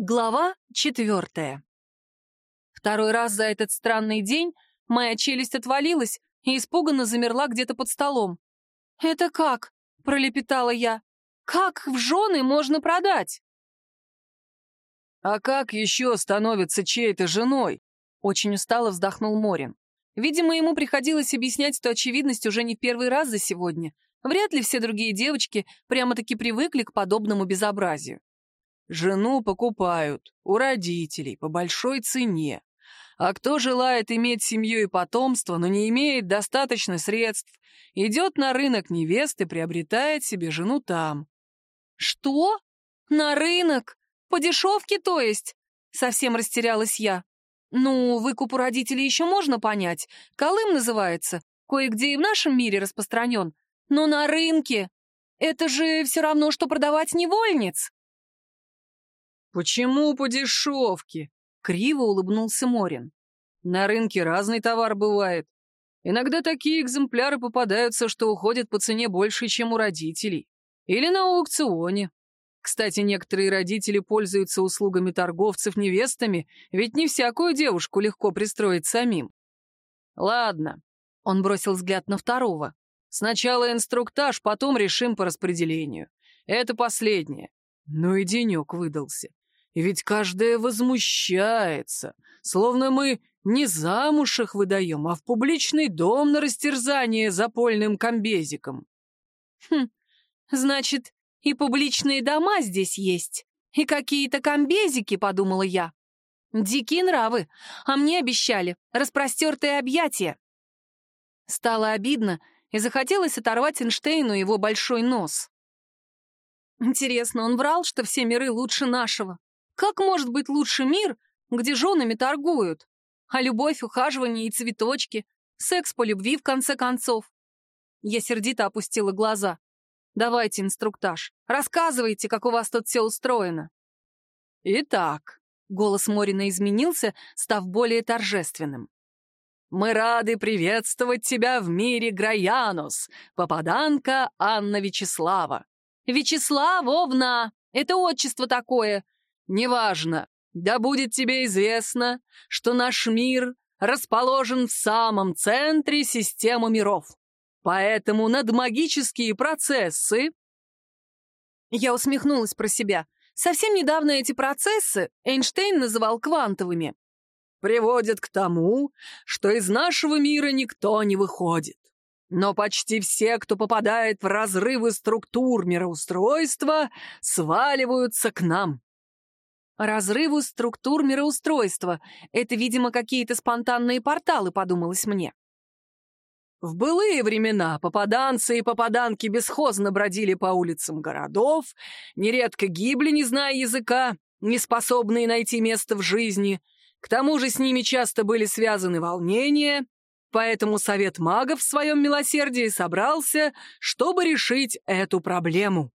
Глава четвертая. Второй раз за этот странный день моя челюсть отвалилась и испуганно замерла где-то под столом. «Это как?» — пролепетала я. «Как в жены можно продать?» «А как еще становится чьей-то женой?» — очень устало вздохнул Морин. Видимо, ему приходилось объяснять эту очевидность уже не в первый раз за сегодня. Вряд ли все другие девочки прямо-таки привыкли к подобному безобразию. Жену покупают у родителей по большой цене. А кто желает иметь семью и потомство, но не имеет достаточно средств, идет на рынок невесты, приобретает себе жену там. «Что? На рынок? По дешевке, то есть?» Совсем растерялась я. «Ну, выкуп у родителей еще можно понять. Колым называется. Кое-где и в нашем мире распространен. Но на рынке? Это же все равно, что продавать невольниц!» «Почему по дешевке?» — криво улыбнулся Морин. «На рынке разный товар бывает. Иногда такие экземпляры попадаются, что уходят по цене больше, чем у родителей. Или на аукционе. Кстати, некоторые родители пользуются услугами торговцев невестами, ведь не всякую девушку легко пристроить самим. Ладно, он бросил взгляд на второго. Сначала инструктаж, потом решим по распределению. Это последнее. Ну и денек выдался. Ведь каждая возмущается, словно мы не замуж их выдаем, а в публичный дом на растерзание запольным комбезиком. Хм, значит, и публичные дома здесь есть, и какие-то комбезики, подумала я. Дикие нравы, а мне обещали распростертые объятия. Стало обидно, и захотелось оторвать Эйнштейну его большой нос. Интересно, он врал, что все миры лучше нашего? Как может быть лучше мир, где женами торгуют? А любовь, ухаживание и цветочки, секс по любви, в конце концов. Я сердито опустила глаза. Давайте инструктаж. Рассказывайте, как у вас тут все устроено. Итак, голос Морина изменился, став более торжественным. Мы рады приветствовать тебя в мире Граянус, попаданка Анна Вячеслава. Вячеславовна! Это отчество такое, Неважно, да будет тебе известно, что наш мир расположен в самом центре системы миров. Поэтому надмагические процессы... Я усмехнулась про себя. Совсем недавно эти процессы Эйнштейн называл квантовыми. Приводят к тому, что из нашего мира никто не выходит. Но почти все, кто попадает в разрывы структур мироустройства, сваливаются к нам. Разрыву структур мироустройства. Это, видимо, какие-то спонтанные порталы, подумалось мне. В былые времена попаданцы и попаданки бесхозно бродили по улицам городов, нередко гибли, не зная языка, не способные найти место в жизни. К тому же с ними часто были связаны волнения, поэтому Совет магов в своем милосердии собрался, чтобы решить эту проблему.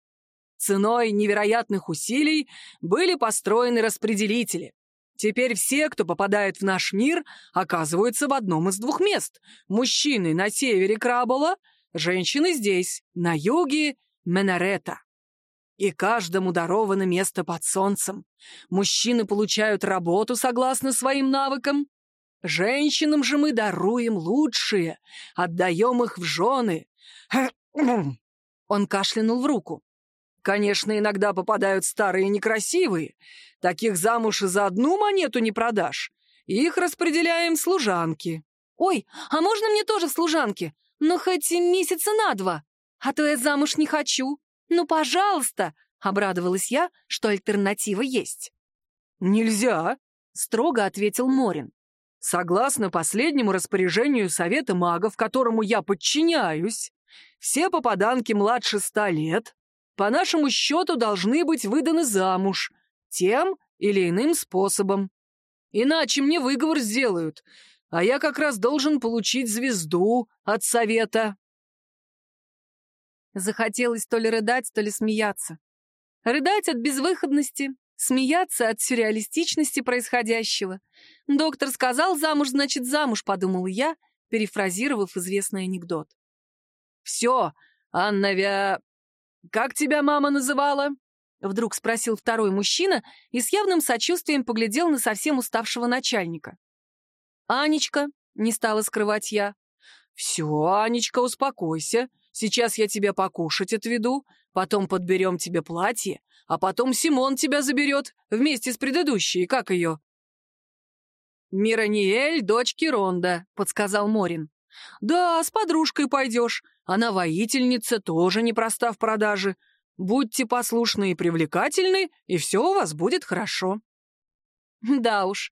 Ценой невероятных усилий были построены распределители. Теперь все, кто попадает в наш мир, оказываются в одном из двух мест. Мужчины на севере Крабола, женщины здесь, на юге Менарета. И каждому даровано место под солнцем. Мужчины получают работу согласно своим навыкам. Женщинам же мы даруем лучшие, отдаем их в жены. Он кашлянул в руку. Конечно, иногда попадают старые некрасивые. Таких замуж и за одну монету не продашь. Их распределяем служанки. Ой, а можно мне тоже в служанки? Ну, хоть месяца на два. А то я замуж не хочу. Ну, пожалуйста, обрадовалась я, что альтернатива есть. Нельзя, строго ответил Морин. Согласно последнему распоряжению Совета магов, которому я подчиняюсь, все попаданки младше ста лет по нашему счету должны быть выданы замуж тем или иным способом. Иначе мне выговор сделают, а я как раз должен получить звезду от совета. Захотелось то ли рыдать, то ли смеяться. Рыдать от безвыходности, смеяться от сюрреалистичности происходящего. Доктор сказал «замуж, значит замуж», — подумал я, перефразировав известный анекдот. «Все, Анна Вя... Как тебя мама называла? Вдруг спросил второй мужчина и с явным сочувствием поглядел на совсем уставшего начальника. «Анечка», — не стала скрывать я. «Все, Анечка, успокойся. Сейчас я тебя покушать отведу, потом подберем тебе платье, а потом Симон тебя заберет вместе с предыдущей, как ее?» «Мираниэль, дочки Ронда», — подсказал Морин. «Да, с подружкой пойдешь. Она воительница, тоже непроста в продаже. Будьте послушны и привлекательны, и все у вас будет хорошо». Да уж.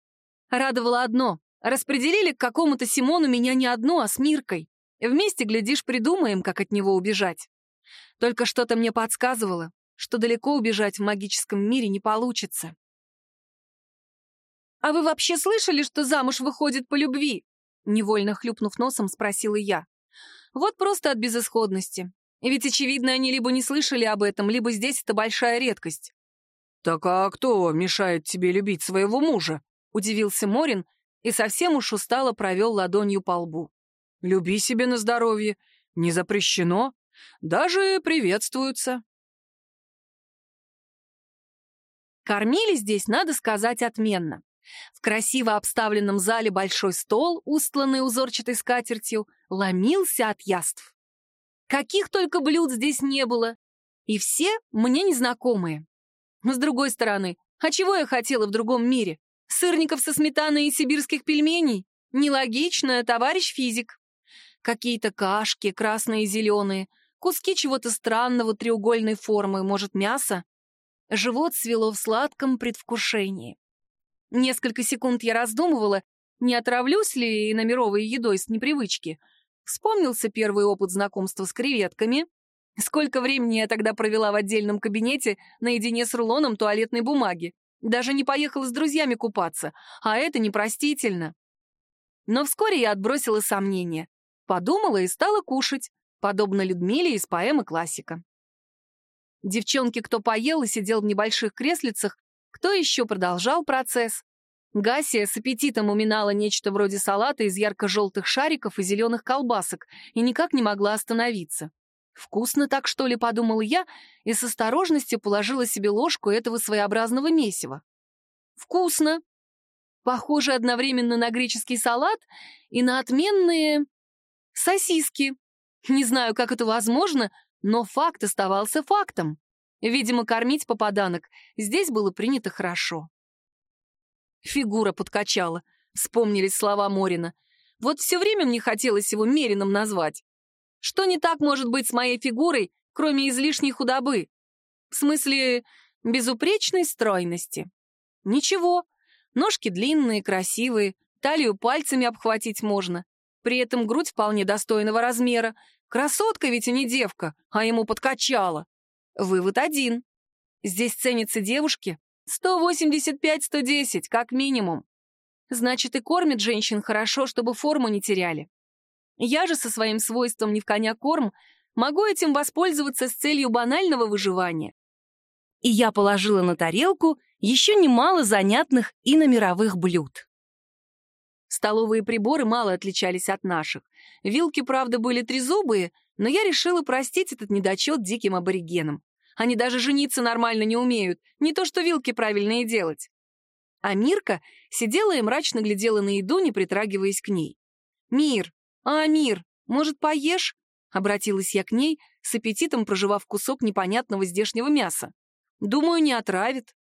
Радовало одно. Распределили к какому-то Симону меня не одну, а с Миркой. Вместе, глядишь, придумаем, как от него убежать. Только что-то мне подсказывало, что далеко убежать в магическом мире не получится. «А вы вообще слышали, что замуж выходит по любви?» Невольно хлюпнув носом, спросила я. Вот просто от безысходности. Ведь, очевидно, они либо не слышали об этом, либо здесь это большая редкость. «Так а кто мешает тебе любить своего мужа?» — удивился Морин и совсем уж устало провел ладонью по лбу. «Люби себе на здоровье. Не запрещено. Даже приветствуются». Кормили здесь, надо сказать, отменно. В красиво обставленном зале большой стол, устланный узорчатой скатертью, ломился от яств. Каких только блюд здесь не было. И все мне незнакомые. С другой стороны, а чего я хотела в другом мире? Сырников со сметаной и сибирских пельменей? Нелогично, товарищ физик. Какие-то кашки, красные и зеленые, куски чего-то странного треугольной формы, может, мясо? Живот свело в сладком предвкушении. Несколько секунд я раздумывала, не отравлюсь ли номеровой едой с непривычки. Вспомнился первый опыт знакомства с креветками. Сколько времени я тогда провела в отдельном кабинете наедине с рулоном туалетной бумаги. Даже не поехала с друзьями купаться, а это непростительно. Но вскоре я отбросила сомнения. Подумала и стала кушать, подобно Людмиле из поэмы «Классика». Девчонки, кто поел и сидел в небольших креслицах, кто еще продолжал процесс? Гасия с аппетитом уминала нечто вроде салата из ярко-желтых шариков и зеленых колбасок и никак не могла остановиться. «Вкусно так, что ли?» — подумала я и с осторожностью положила себе ложку этого своеобразного месива. «Вкусно!» Похоже одновременно на греческий салат и на отменные сосиски. Не знаю, как это возможно, но факт оставался фактом. Видимо, кормить попаданок здесь было принято хорошо. Фигура подкачала, вспомнились слова Морина. Вот все время мне хотелось его Мерином назвать. Что не так может быть с моей фигурой, кроме излишней худобы? В смысле, безупречной стройности. Ничего, ножки длинные, красивые, талию пальцами обхватить можно. При этом грудь вполне достойного размера. Красотка ведь и не девка, а ему подкачала. Вывод один. Здесь ценятся девушки 185-110, как минимум. Значит, и кормят женщин хорошо, чтобы форму не теряли. Я же со своим свойством не в коня корм могу этим воспользоваться с целью банального выживания. И я положила на тарелку еще немало занятных и номеровых блюд. Столовые приборы мало отличались от наших. Вилки, правда, были трезубые, но я решила простить этот недочет диким аборигенам. Они даже жениться нормально не умеют, не то что вилки правильные делать. А Мирка сидела и мрачно глядела на еду, не притрагиваясь к ней. «Мир, а, Мир, может, поешь?» — обратилась я к ней, с аппетитом проживав кусок непонятного здешнего мяса. «Думаю, не отравит».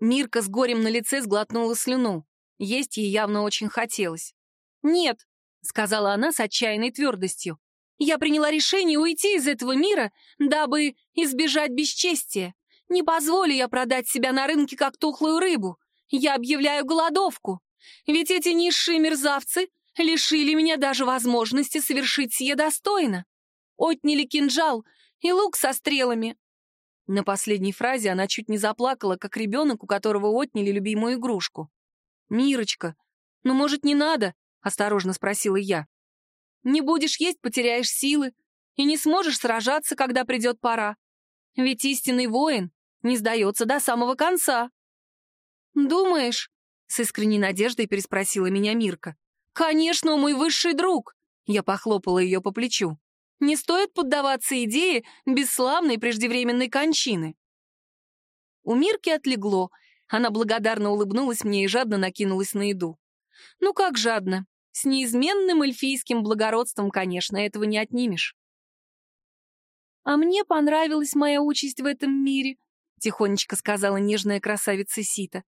Мирка с горем на лице сглотнула слюну. Есть ей явно очень хотелось. «Нет», — сказала она с отчаянной твердостью, я приняла решение уйти из этого мира, дабы избежать бесчестия. Не позволю я продать себя на рынке, как тухлую рыбу. Я объявляю голодовку. Ведь эти низшие мерзавцы лишили меня даже возможности совершить сие достойно. Отняли кинжал и лук со стрелами. На последней фразе она чуть не заплакала, как ребенок, у которого отняли любимую игрушку. «Мирочка, ну, может, не надо?» — осторожно спросила я. Не будешь есть, потеряешь силы и не сможешь сражаться, когда придет пора. Ведь истинный воин не сдается до самого конца. «Думаешь?» — с искренней надеждой переспросила меня Мирка. «Конечно, мой высший друг!» — я похлопала ее по плечу. Не стоит поддаваться идее бесславной преждевременной кончины. У Мирки отлегло. Она благодарно улыбнулась мне и жадно накинулась на еду. Ну как жадно? С неизменным эльфийским благородством, конечно, этого не отнимешь. «А мне понравилась моя участь в этом мире», — тихонечко сказала нежная красавица Сита.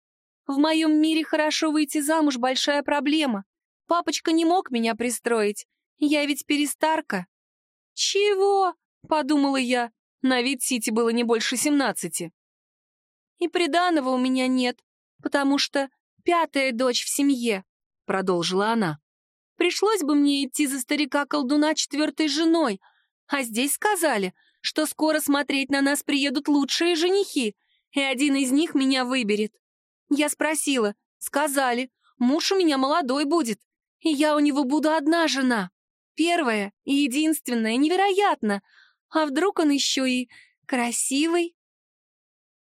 «В моем мире хорошо выйти замуж — большая проблема. Папочка не мог меня пристроить. Я ведь перестарка». «Чего?» — подумала я. На вид Сити было не больше семнадцати. «И приданого у меня нет, потому что пятая дочь в семье», — продолжила она. «Пришлось бы мне идти за старика-колдуна четвертой женой, а здесь сказали, что скоро смотреть на нас приедут лучшие женихи, и один из них меня выберет. Я спросила, сказали, муж у меня молодой будет, и я у него буду одна жена. Первая и единственная, невероятно. А вдруг он еще и красивый?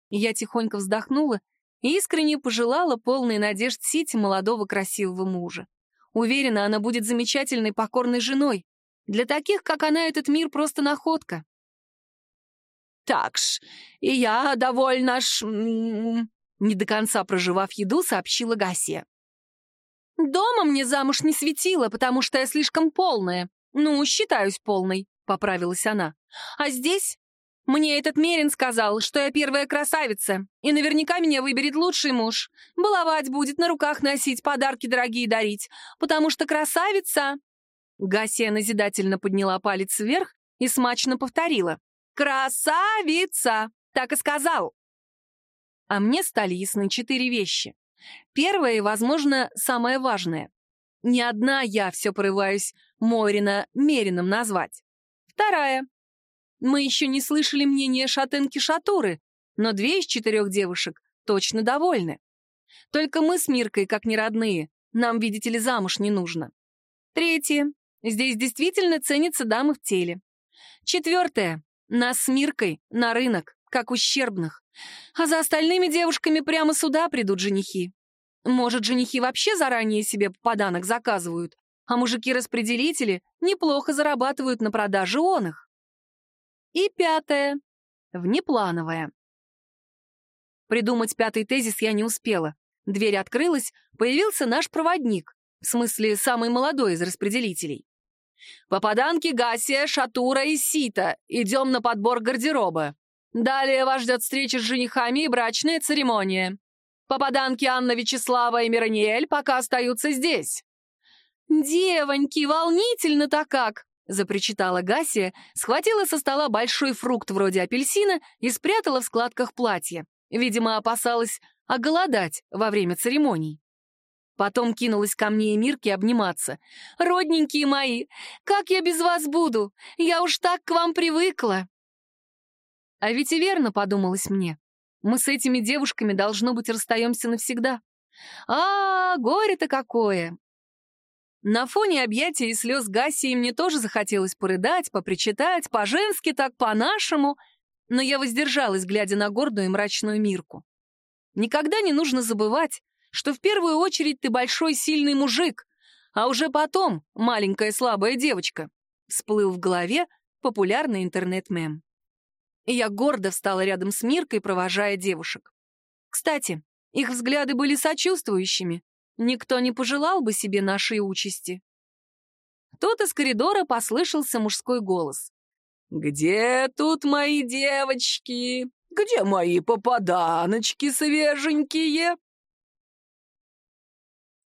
Я тихонько вздохнула и искренне пожелала полной надежд Сити молодого красивого мужа. Уверена, она будет замечательной покорной женой. Для таких, как она, этот мир просто находка. «Так-ш, и я довольно ж...» Не до конца проживав еду, сообщила Гасия. «Дома мне замуж не светило, потому что я слишком полная. Ну, считаюсь полной», — поправилась она. «А здесь мне этот Мерин сказал, что я первая красавица, и наверняка меня выберет лучший муж. Баловать будет, на руках носить, подарки дорогие дарить, потому что красавица...» Гасия назидательно подняла палец вверх и смачно повторила. «Красавица!» Так и сказал. А мне стали ясны четыре вещи. Первое и, возможно, самое важное. Не одна я все порываюсь Морина Мерином назвать. Вторая. Мы еще не слышали мнения шатенки Шатуры, но две из четырех девушек точно довольны. Только мы с Миркой, как не родные, нам, видите ли, замуж не нужно. Третье. Здесь действительно ценятся дамы в теле. Четвертое. Нас с Миркой на рынок, как ущербных. А за остальными девушками прямо сюда придут женихи. Может, женихи вообще заранее себе поданок заказывают, а мужики-распределители неплохо зарабатывают на продаже он их. И пятое. Внеплановое. Придумать пятый тезис я не успела. Дверь открылась, появился наш проводник, в смысле, самый молодой из распределителей. Попаданки Гасия, Шатура и Сита. Идем на подбор гардероба. Далее вас ждет встреча с женихами и брачная церемония. Попаданки Анна Вячеслава и Мирониэль пока остаются здесь». «Девоньки, волнительно-то как!» — запричитала Гасия, схватила со стола большой фрукт вроде апельсина и спрятала в складках платья. Видимо, опасалась оголодать во время церемоний. Потом кинулась ко мне и Мирке обниматься. «Родненькие мои, как я без вас буду? Я уж так к вам привыкла!» А ведь и верно, подумалось мне. Мы с этими девушками, должно быть, расстаемся навсегда. А, горе-то какое! На фоне объятий и слез Гассии мне тоже захотелось порыдать, попричитать, по-женски так, по-нашему, но я воздержалась, глядя на гордую и мрачную Мирку. Никогда не нужно забывать, что в первую очередь ты большой сильный мужик, а уже потом маленькая слабая девочка. Всплыл в голове популярный интернет-мем. И я гордо встала рядом с Миркой, провожая девушек. Кстати, их взгляды были сочувствующими. Никто не пожелал бы себе нашей участи. Тут из коридора послышался мужской голос. «Где тут мои девочки? Где мои попаданочки свеженькие?»